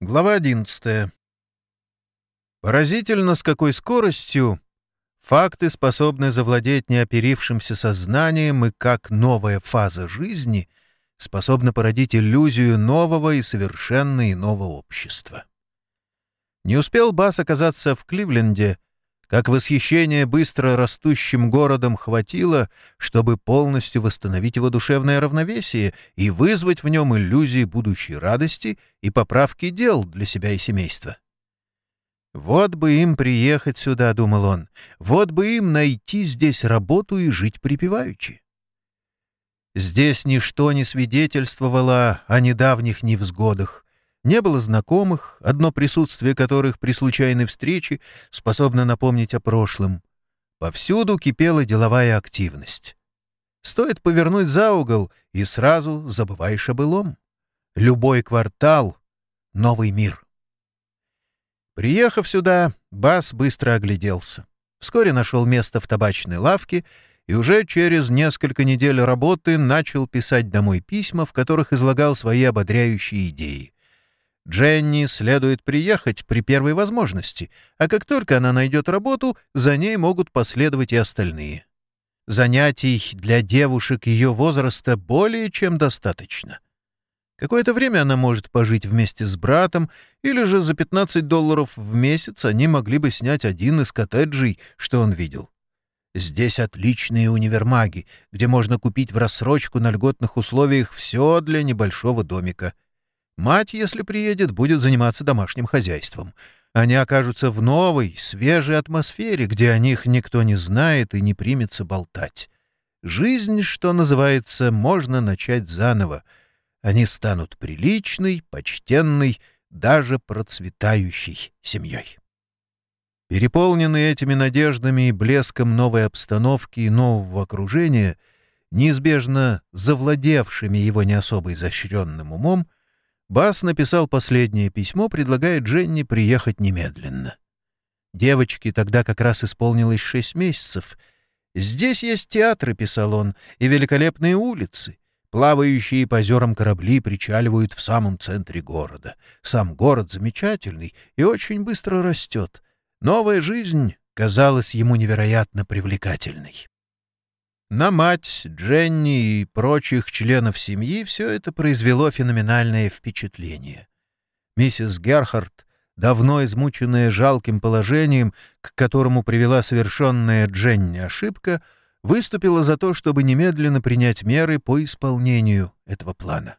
Глава 11. Поразительно, с какой скоростью факты способны завладеть неоперившимся сознанием и как новая фаза жизни способна породить иллюзию нового и совершенно иного общества. Не успел Бас оказаться в Кливленде, как восхищение быстро растущим городом хватило, чтобы полностью восстановить его душевное равновесие и вызвать в нем иллюзии будущей радости и поправки дел для себя и семейства. «Вот бы им приехать сюда», — думал он, — «вот бы им найти здесь работу и жить припеваючи». Здесь ничто не свидетельствовало о недавних невзгодах, не было знакомых, одно присутствие которых при случайной встрече способно напомнить о прошлом. Повсюду кипела деловая активность. Стоит повернуть за угол, и сразу забываешь о былом. Любой квартал — новый мир. Приехав сюда, Бас быстро огляделся. Вскоре нашел место в табачной лавке и уже через несколько недель работы начал писать домой письма, в которых излагал свои ободряющие идеи. Дженни следует приехать при первой возможности, а как только она найдет работу, за ней могут последовать и остальные. Занятий для девушек ее возраста более чем достаточно. Какое-то время она может пожить вместе с братом, или же за 15 долларов в месяц они могли бы снять один из коттеджей, что он видел. Здесь отличные универмаги, где можно купить в рассрочку на льготных условиях все для небольшого домика — Мать, если приедет, будет заниматься домашним хозяйством. Они окажутся в новой, свежей атмосфере, где о них никто не знает и не примется болтать. Жизнь, что называется, можно начать заново. Они станут приличной, почтенной, даже процветающей семьей. Переполненный этими надеждами и блеском новой обстановки и нового окружения, неизбежно завладевшими его не особо изощренным умом, Бас написал последнее письмо, предлагая Дженни приехать немедленно. Девочке тогда как раз исполнилось шесть месяцев. «Здесь есть театры», — писал он, — «и великолепные улицы. Плавающие по озерам корабли причаливают в самом центре города. Сам город замечательный и очень быстро растет. Новая жизнь казалась ему невероятно привлекательной. На мать, Дженни и прочих членов семьи все это произвело феноменальное впечатление. Миссис Герхард, давно измученная жалким положением, к которому привела совершенная Дженни ошибка, выступила за то, чтобы немедленно принять меры по исполнению этого плана.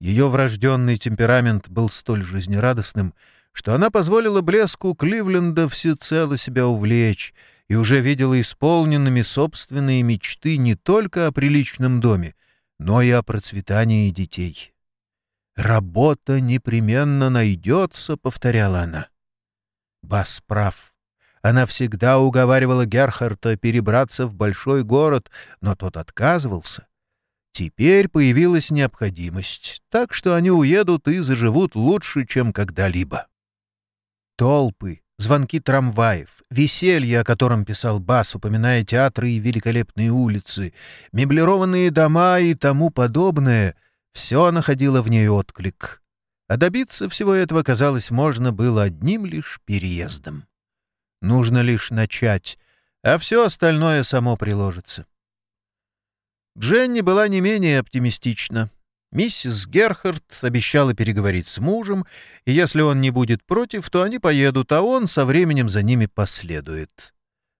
Ее врожденный темперамент был столь жизнерадостным, что она позволила блеску Кливленда всецело себя увлечь — и уже видела исполненными собственные мечты не только о приличном доме, но и о процветании детей. «Работа непременно найдется», — повторяла она. Бас прав. Она всегда уговаривала Герхарта перебраться в большой город, но тот отказывался. Теперь появилась необходимость, так что они уедут и заживут лучше, чем когда-либо. Толпы, звонки трамваев, веселье, о котором писал Бас, упоминая театры и великолепные улицы, меблированные дома и тому подобное — все находило в ней отклик. А добиться всего этого, казалось, можно было одним лишь переездом. Нужно лишь начать, а все остальное само приложится. Дженни была не менее оптимистична. Миссис Герхард обещала переговорить с мужем, и если он не будет против, то они поедут, а он со временем за ними последует.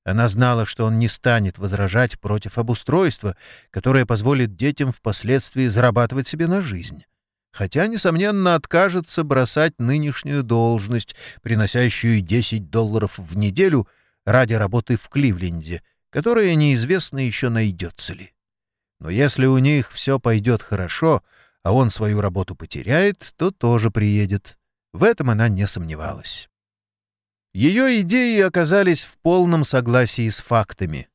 Она знала, что он не станет возражать против обустройства, которое позволит детям впоследствии зарабатывать себе на жизнь. Хотя, несомненно, откажется бросать нынешнюю должность, приносящую 10 долларов в неделю ради работы в Кливленде, которая неизвестно еще найдется ли. Но если у них все пойдет хорошо — а он свою работу потеряет, то тоже приедет. В этом она не сомневалась. Ее идеи оказались в полном согласии с фактами.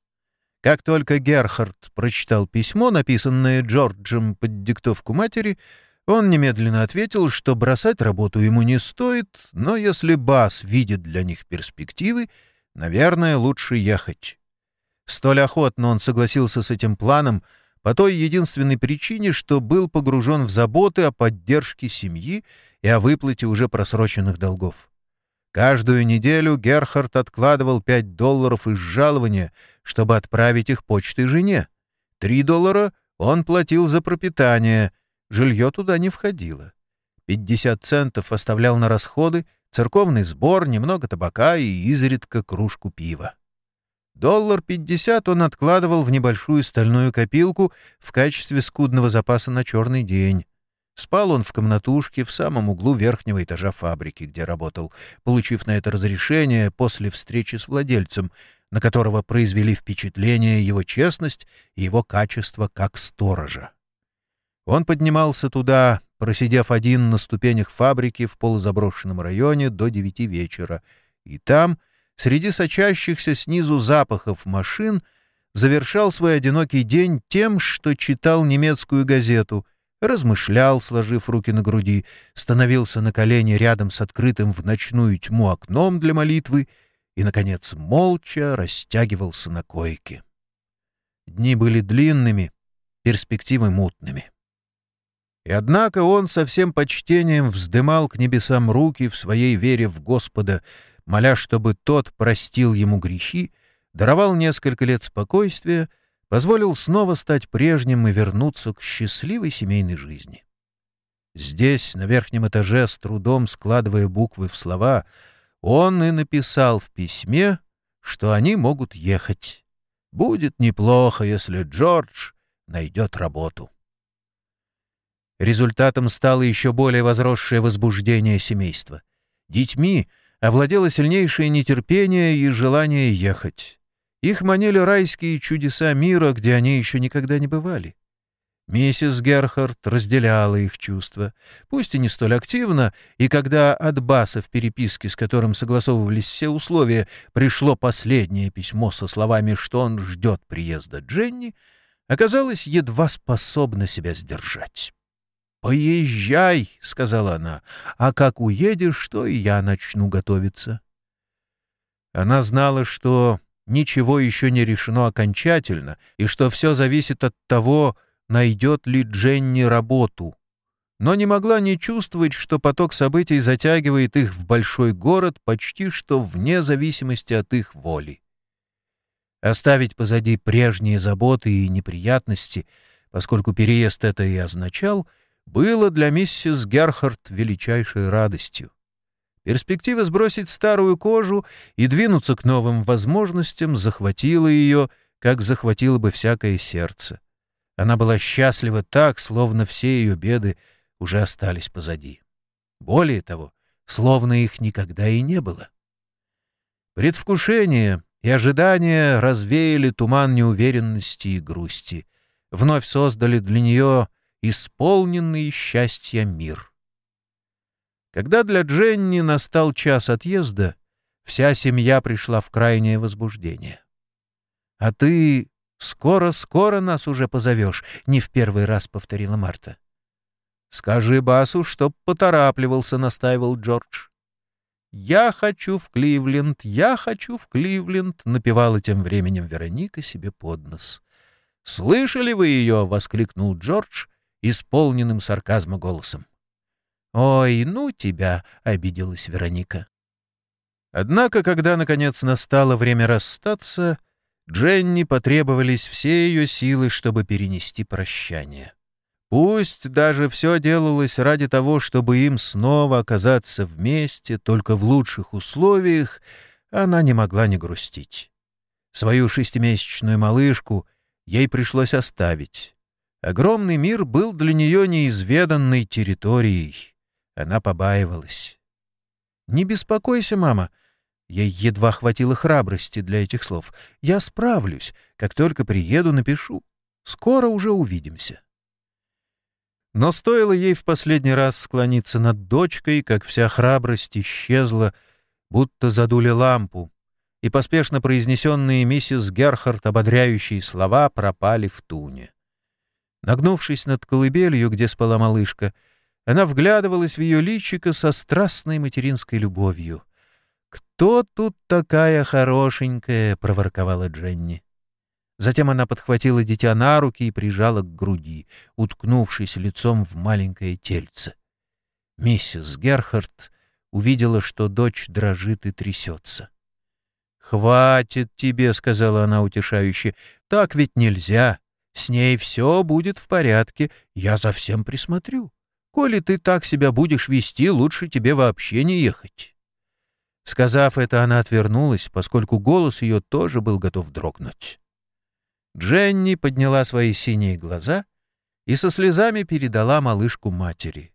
Как только Герхард прочитал письмо, написанное Джорджем под диктовку матери, он немедленно ответил, что бросать работу ему не стоит, но если Бас видит для них перспективы, наверное, лучше ехать. Столь охотно он согласился с этим планом, по той единственной причине, что был погружен в заботы о поддержке семьи и о выплате уже просроченных долгов. Каждую неделю Герхард откладывал 5 долларов из жалования, чтобы отправить их почтой жене. 3 доллара он платил за пропитание, жилье туда не входило. 50 центов оставлял на расходы, церковный сбор, немного табака и изредка кружку пива. Доллар пятьдесят он откладывал в небольшую стальную копилку в качестве скудного запаса на черный день. Спал он в комнатушке в самом углу верхнего этажа фабрики, где работал, получив на это разрешение после встречи с владельцем, на которого произвели впечатление его честность и его качество как сторожа. Он поднимался туда, просидев один на ступенях фабрики в полузаброшенном районе до девяти вечера, и там, среди сочащихся снизу запахов машин, завершал свой одинокий день тем, что читал немецкую газету — размышлял, сложив руки на груди, становился на колени рядом с открытым в ночную тьму окном для молитвы и, наконец, молча растягивался на койке. Дни были длинными, перспективы мутными. И однако он со всем почтением вздымал к небесам руки в своей вере в Господа, моля, чтобы тот простил ему грехи, даровал несколько лет спокойствия — позволил снова стать прежним и вернуться к счастливой семейной жизни. Здесь, на верхнем этаже, с трудом складывая буквы в слова, он и написал в письме, что они могут ехать. Будет неплохо, если Джордж найдет работу. Результатом стало еще более возросшее возбуждение семейства. Детьми овладело сильнейшее нетерпение и желание ехать. Их манили райские чудеса мира, где они еще никогда не бывали. Миссис Герхард разделяла их чувства, пусть и не столь активно, и когда от Баса в переписке, с которым согласовывались все условия, пришло последнее письмо со словами, что он ждет приезда Дженни, оказалось едва способна себя сдержать. «Поезжай», — сказала она, — «а как уедешь, то и я начну готовиться». Она знала, что ничего еще не решено окончательно, и что все зависит от того, найдет ли Дженни работу. Но не могла не чувствовать, что поток событий затягивает их в большой город почти что вне зависимости от их воли. Оставить позади прежние заботы и неприятности, поскольку переезд это и означал, было для миссис Герхард величайшей радостью. Перспектива сбросить старую кожу и двинуться к новым возможностям захватила ее, как захватило бы всякое сердце. Она была счастлива так, словно все ее беды уже остались позади. Более того, словно их никогда и не было. Предвкушение и ожидание развеяли туман неуверенности и грусти, вновь создали для нее исполненный счастья мир. Когда для Дженни настал час отъезда, вся семья пришла в крайнее возбуждение. «А ты скоро-скоро нас уже позовешь», — не в первый раз повторила Марта. «Скажи Басу, чтоб поторапливался», — настаивал Джордж. «Я хочу в Кливленд, я хочу в Кливленд», — напевала тем временем Вероника себе под нос. «Слышали вы ее?» — воскликнул Джордж, исполненным сарказма голосом. «Ой, ну тебя!» — обиделась Вероника. Однако, когда, наконец, настало время расстаться, Дженни потребовались все ее силы, чтобы перенести прощание. Пусть даже все делалось ради того, чтобы им снова оказаться вместе, только в лучших условиях, она не могла не грустить. Свою шестимесячную малышку ей пришлось оставить. Огромный мир был для нее неизведанной территорией. Она побаивалась. «Не беспокойся, мама». Ей едва хватило храбрости для этих слов. «Я справлюсь. Как только приеду, напишу. Скоро уже увидимся». Но стоило ей в последний раз склониться над дочкой, как вся храбрость исчезла, будто задули лампу, и поспешно произнесенные миссис Герхард ободряющие слова пропали в туне. Нагнувшись над колыбелью, где спала малышка, — она вглядывалась в ее личико со страстной материнской любовью. «Кто тут такая хорошенькая?» — проворковала Дженни. Затем она подхватила дитя на руки и прижала к груди, уткнувшись лицом в маленькое тельце. Миссис Герхард увидела, что дочь дрожит и трясется. «Хватит тебе», — сказала она утешающе, — «так ведь нельзя. С ней все будет в порядке, я за всем присмотрю. Коли ты так себя будешь вести, лучше тебе вообще не ехать». Сказав это, она отвернулась, поскольку голос ее тоже был готов дрогнуть. Дженни подняла свои синие глаза и со слезами передала малышку матери.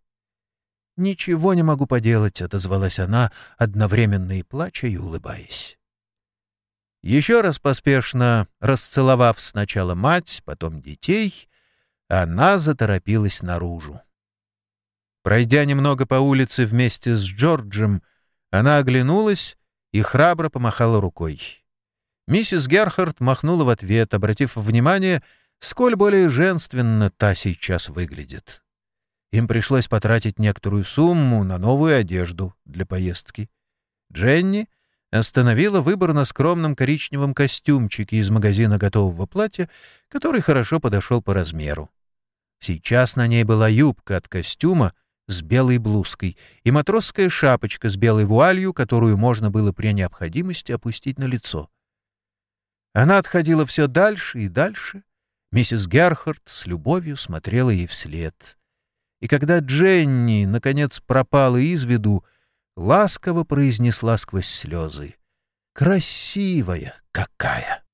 «Ничего не могу поделать», — отозвалась она, одновременно и плача, и улыбаясь. Еще раз поспешно расцеловав сначала мать, потом детей, она заторопилась наружу. Пройдя немного по улице вместе с Джорджем, она оглянулась и храбро помахала рукой. Миссис Герхард махнула в ответ, обратив внимание, сколь более женственно та сейчас выглядит. Им пришлось потратить некоторую сумму на новую одежду для поездки. Дженни остановила выбор на скромном коричневом костюмчике из магазина готового платья, который хорошо подошел по размеру. Сейчас на ней была юбка от костюма с белой блузкой и матросская шапочка с белой вуалью, которую можно было при необходимости опустить на лицо. Она отходила все дальше и дальше. Миссис Герхард с любовью смотрела ей вслед. И когда Дженни, наконец, пропала из виду, ласково произнесла сквозь слезы. «Красивая какая!»